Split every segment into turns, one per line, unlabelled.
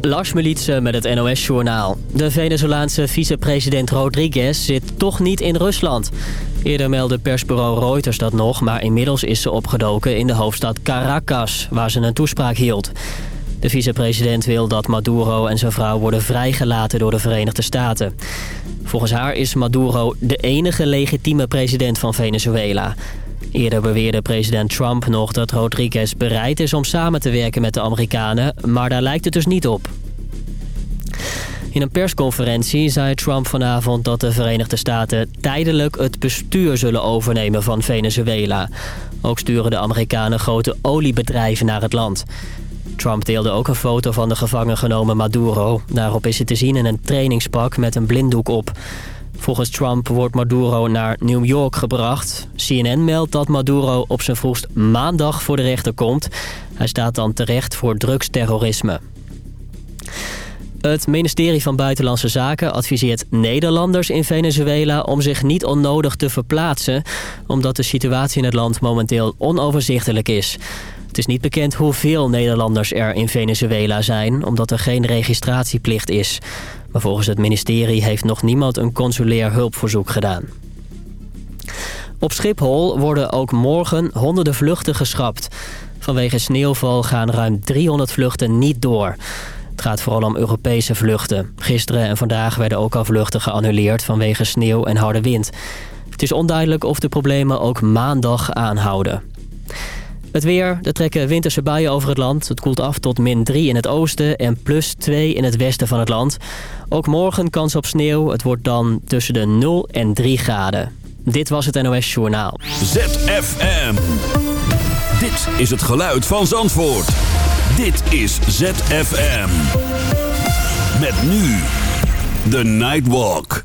Lars Militse met het NOS-journaal. De Venezolaanse vicepresident Rodriguez zit toch niet in Rusland. Eerder meldde persbureau Reuters dat nog... maar inmiddels is ze opgedoken in de hoofdstad Caracas... waar ze een toespraak hield. De vicepresident wil dat Maduro en zijn vrouw worden vrijgelaten door de Verenigde Staten. Volgens haar is Maduro de enige legitieme president van Venezuela... Eerder beweerde president Trump nog dat Rodriguez bereid is om samen te werken met de Amerikanen, maar daar lijkt het dus niet op. In een persconferentie zei Trump vanavond dat de Verenigde Staten tijdelijk het bestuur zullen overnemen van Venezuela. Ook sturen de Amerikanen grote oliebedrijven naar het land. Trump deelde ook een foto van de gevangen genomen Maduro. Daarop is hij te zien in een trainingspak met een blinddoek op. Volgens Trump wordt Maduro naar New York gebracht. CNN meldt dat Maduro op zijn vroegst maandag voor de rechter komt. Hij staat dan terecht voor drugsterrorisme. Het ministerie van Buitenlandse Zaken adviseert Nederlanders in Venezuela om zich niet onnodig te verplaatsen, omdat de situatie in het land momenteel onoverzichtelijk is. Het is niet bekend hoeveel Nederlanders er in Venezuela zijn, omdat er geen registratieplicht is. Maar volgens het ministerie heeft nog niemand een consulair hulpverzoek gedaan. Op Schiphol worden ook morgen honderden vluchten geschrapt. Vanwege sneeuwval gaan ruim 300 vluchten niet door. Het gaat vooral om Europese vluchten. Gisteren en vandaag werden ook al vluchten geannuleerd vanwege sneeuw en harde wind. Het is onduidelijk of de problemen ook maandag aanhouden. Het weer, er trekken winterse buien over het land. Het koelt af tot min 3 in het oosten en plus 2 in het westen van het land. Ook morgen kans op sneeuw. Het wordt dan tussen de 0 en 3 graden. Dit was het NOS Journaal.
ZFM. Dit is het geluid van Zandvoort. Dit is ZFM. Met nu The Nightwalk.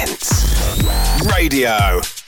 radio.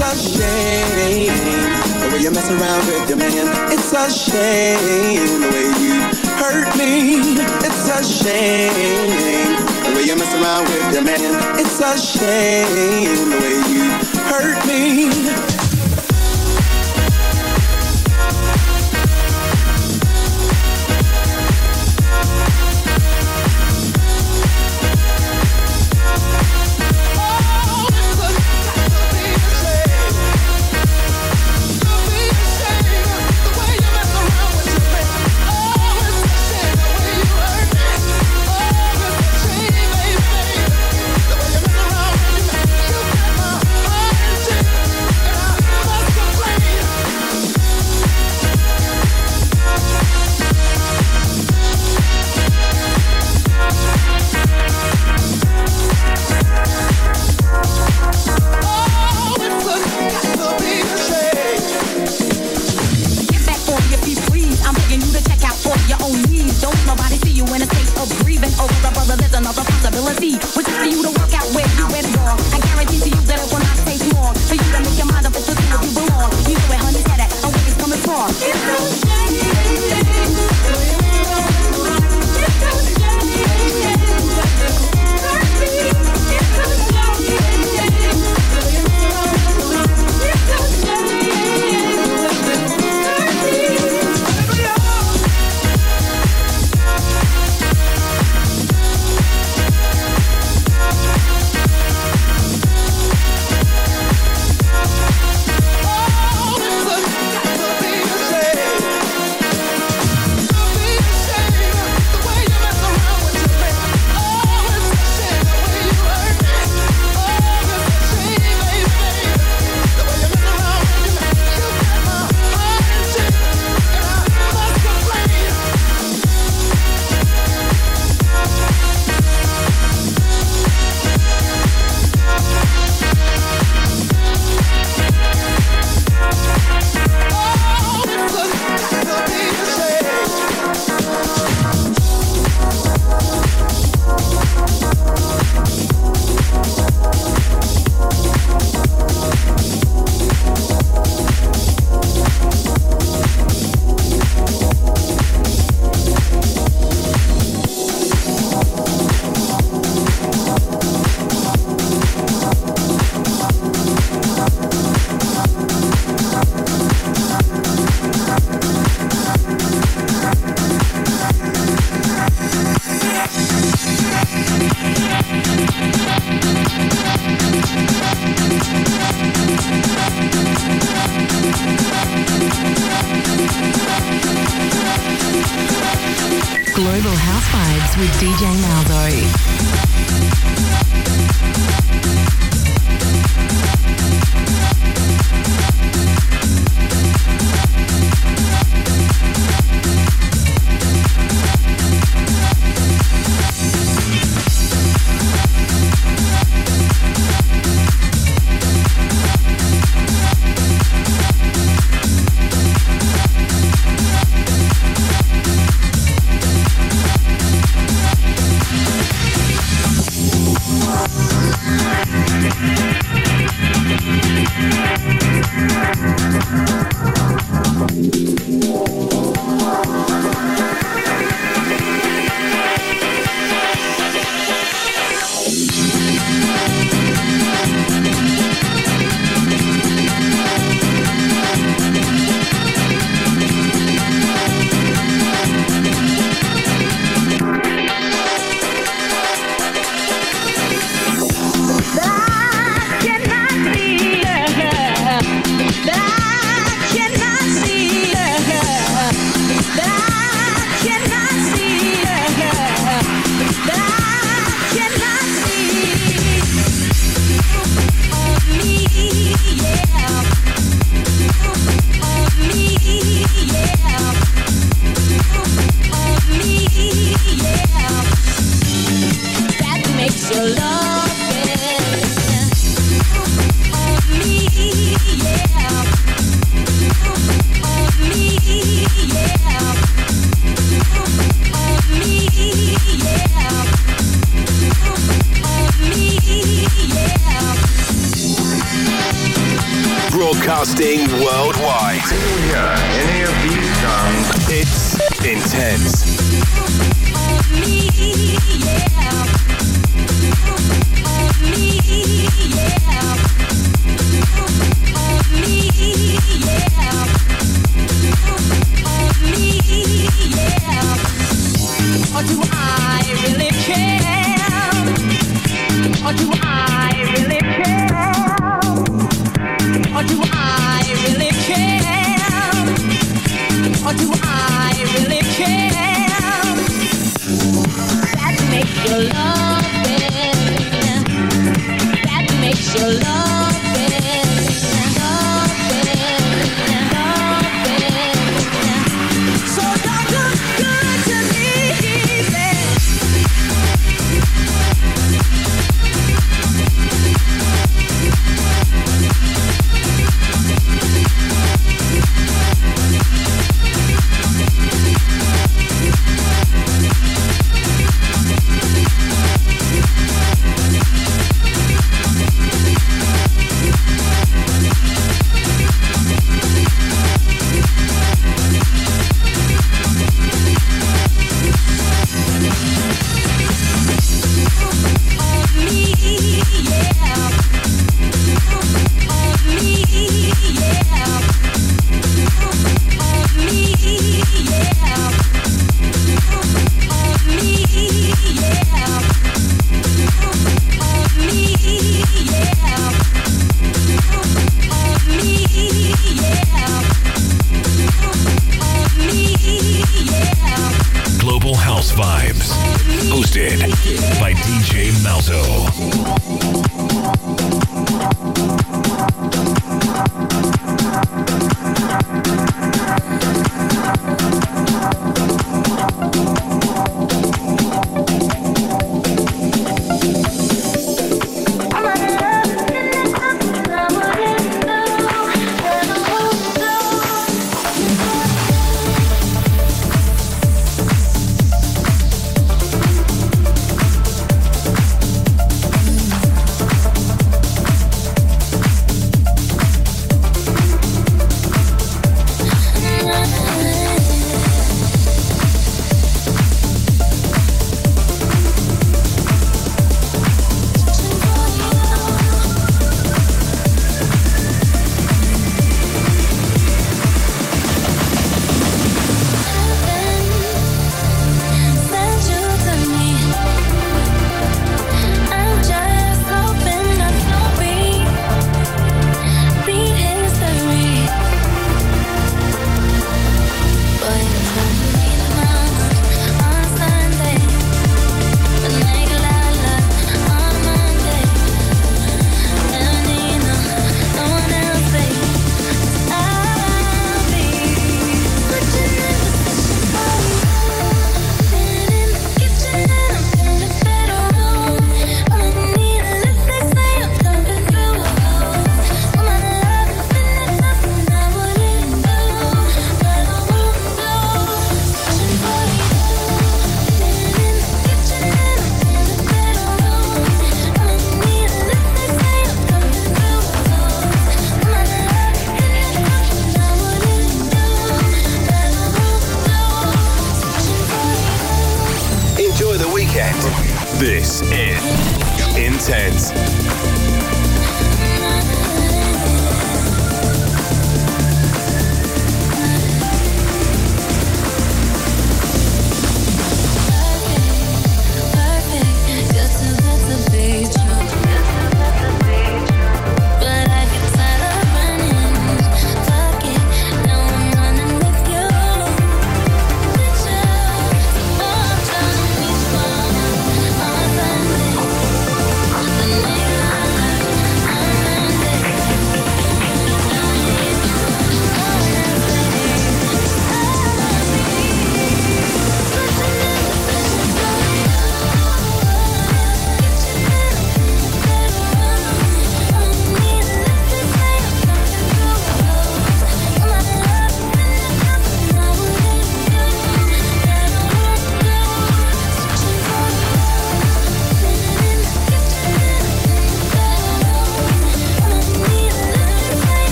It's
a
shame the way
you mess around with
your
man. It's a shame the way you hurt me. It's a shame the way you mess around with your man. It's a shame the way you hurt me.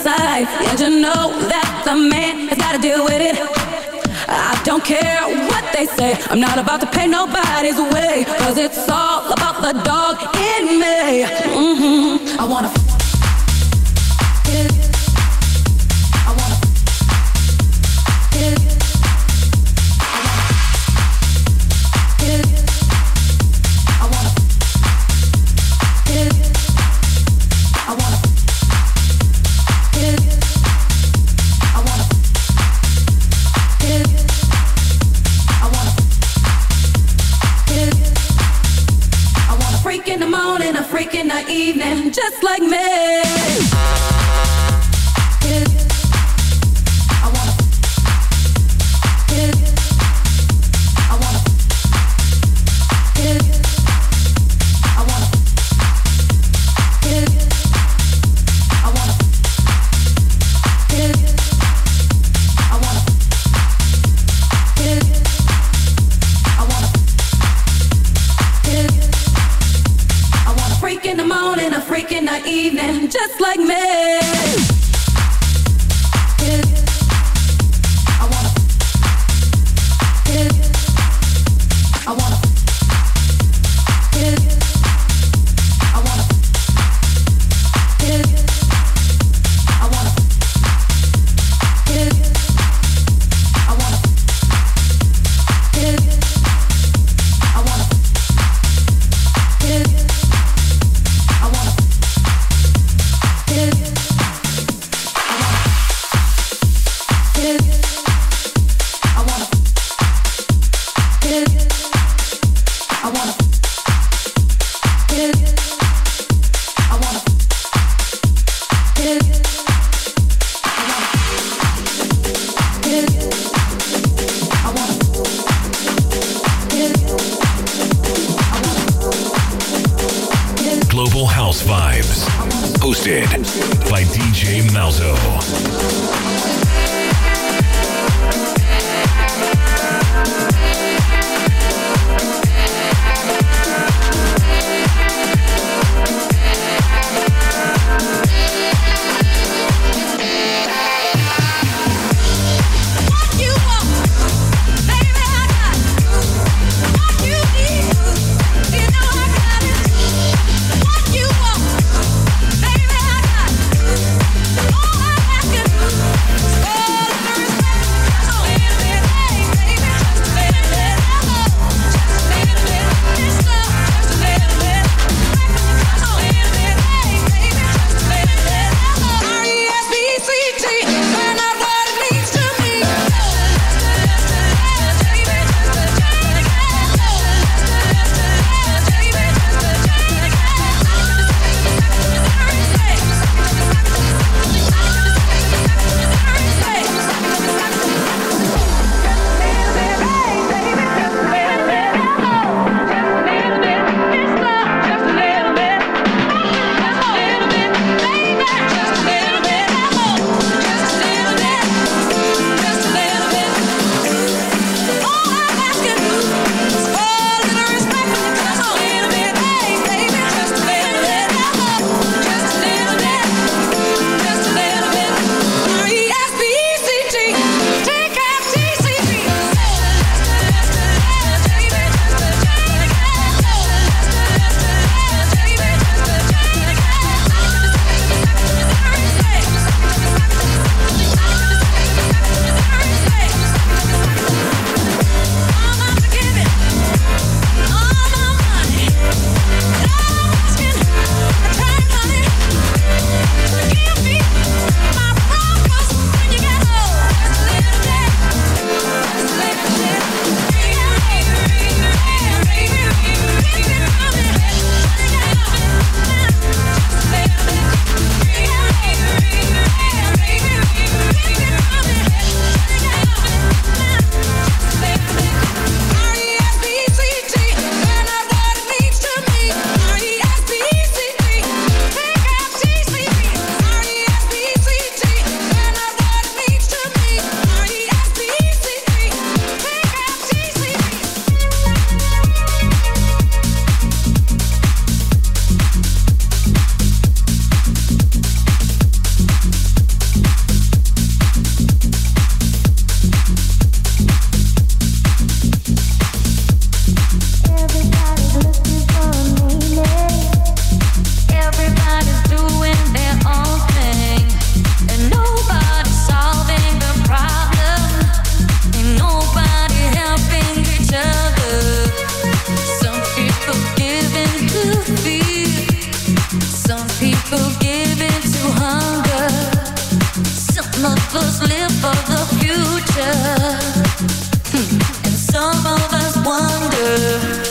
inside. And you know that the man has gotta deal with it. I don't care what they say. I'm not about to pay nobody's way. Cause it's all about the dog in me. Mm -hmm. I wanna. evening just like me.
wonder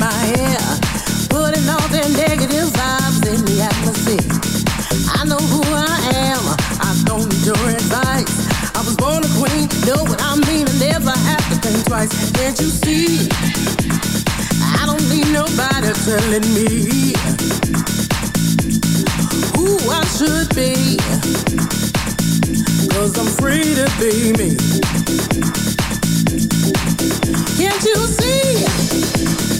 my putting all their negative vibes in the atmosphere. I know who I am, I don't need your advice. I was born a queen, know what I mean, never have to think twice. Can't you see? I don't need nobody telling me who I should I'm free to be me. Can't you see?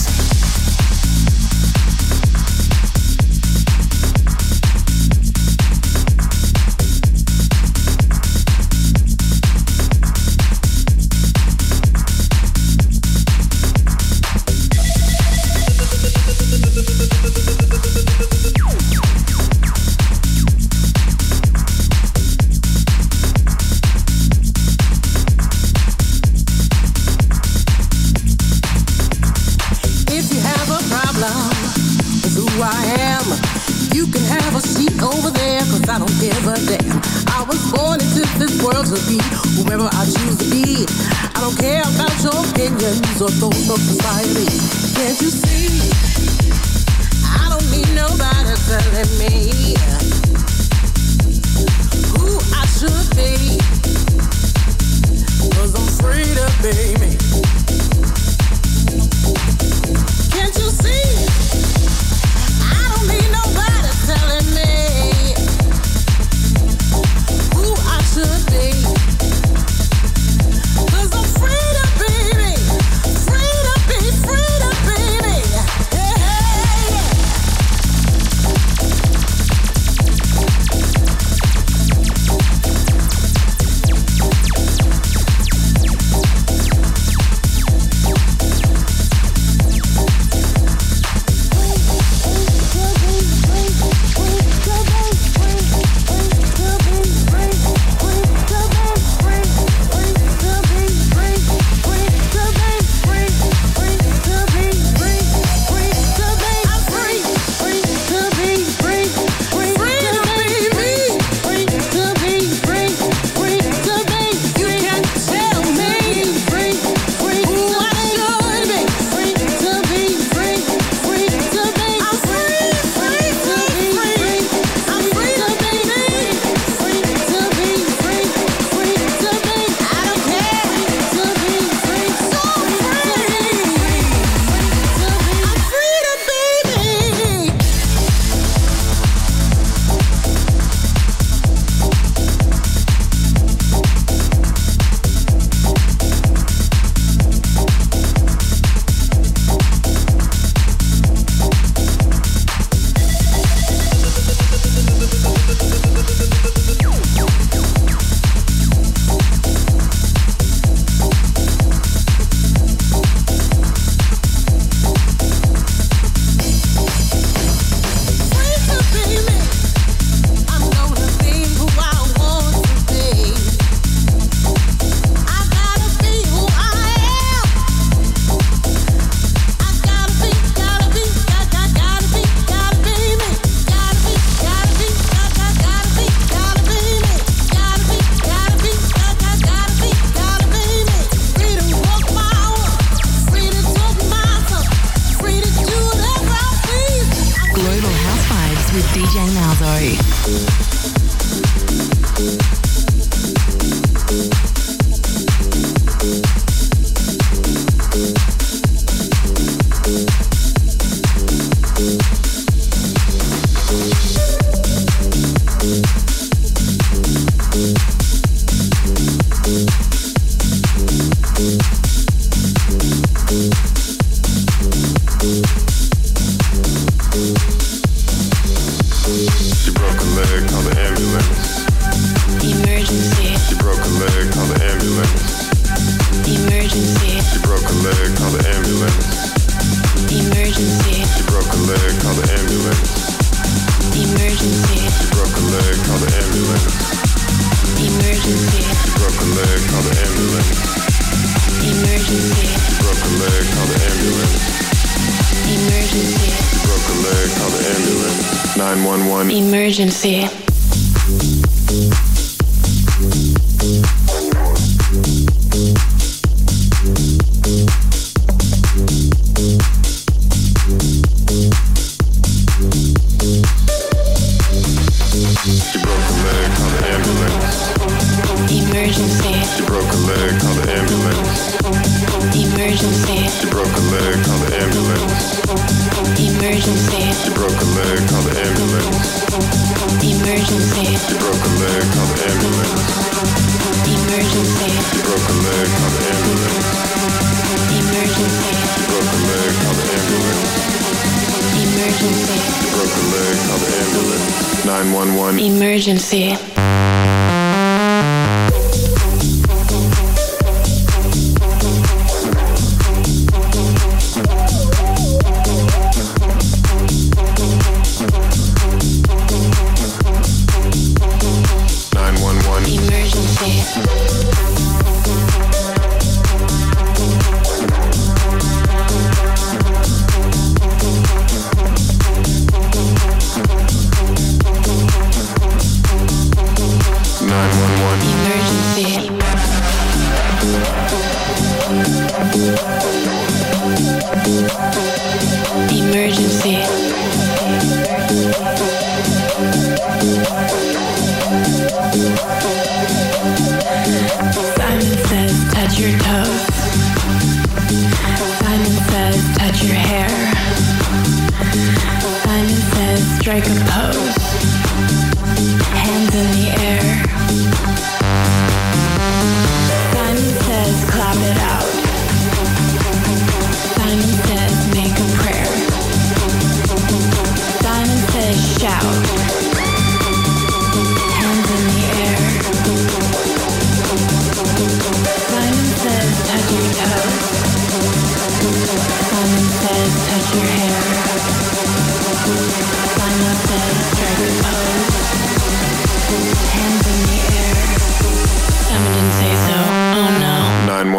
leg, call the ambulance.
Emergency.
You broke a leg, call the ambulance.
Emergency.
You broke a leg, call the ambulance.
Emergency.
You broke a leg, call the ambulance.
Emergency.
You broke a leg, call the ambulance. 911.
Emergency.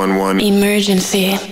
911
emergency.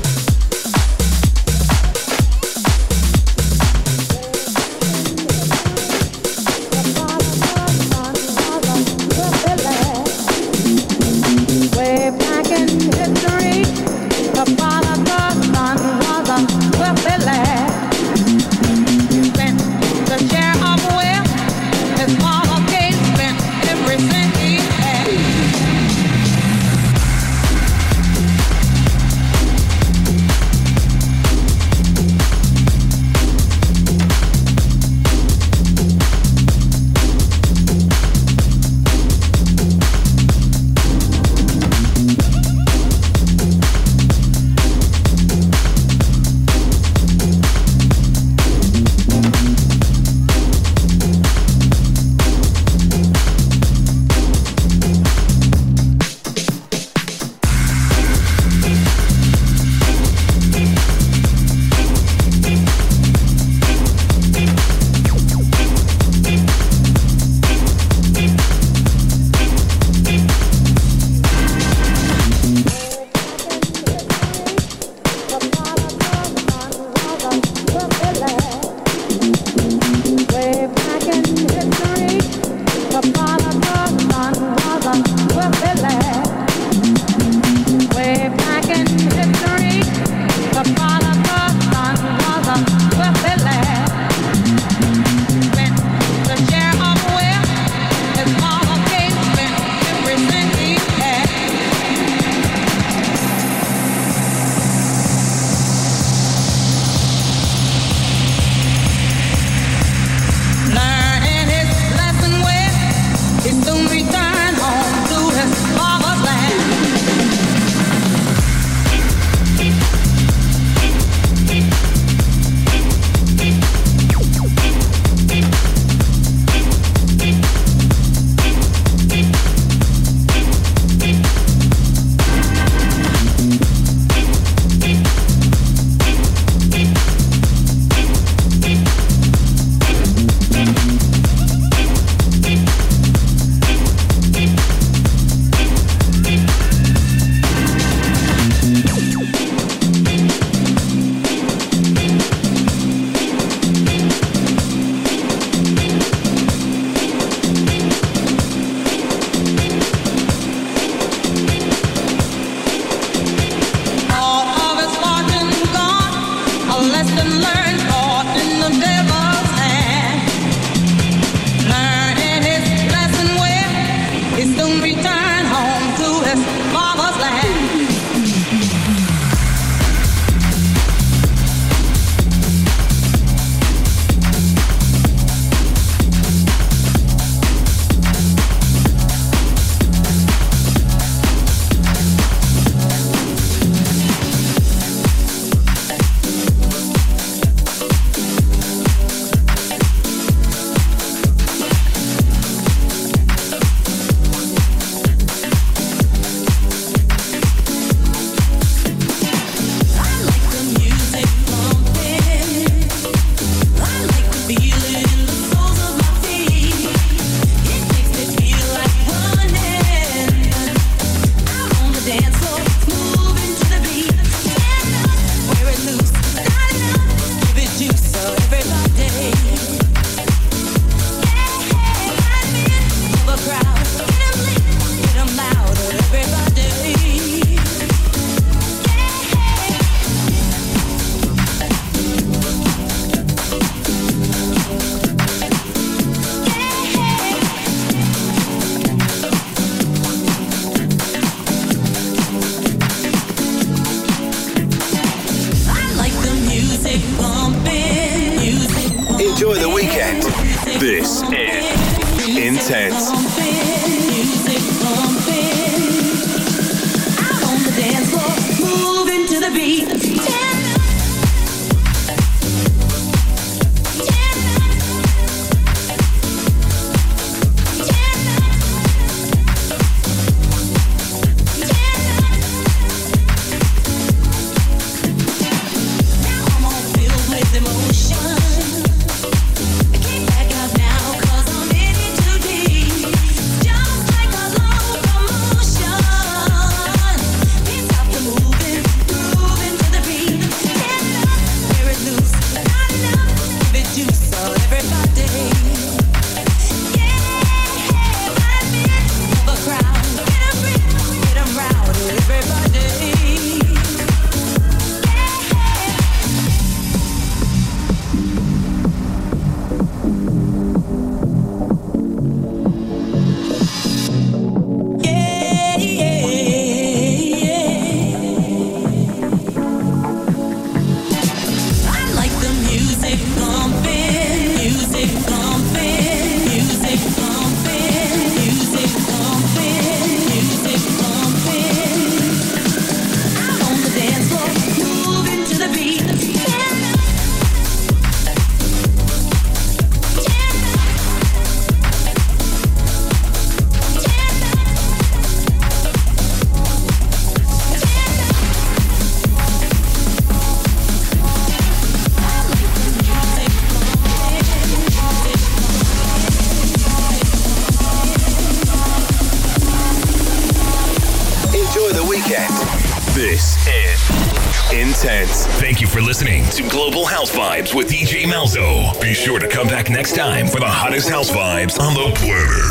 Be sure to come back next time for the hottest house vibes on the planet.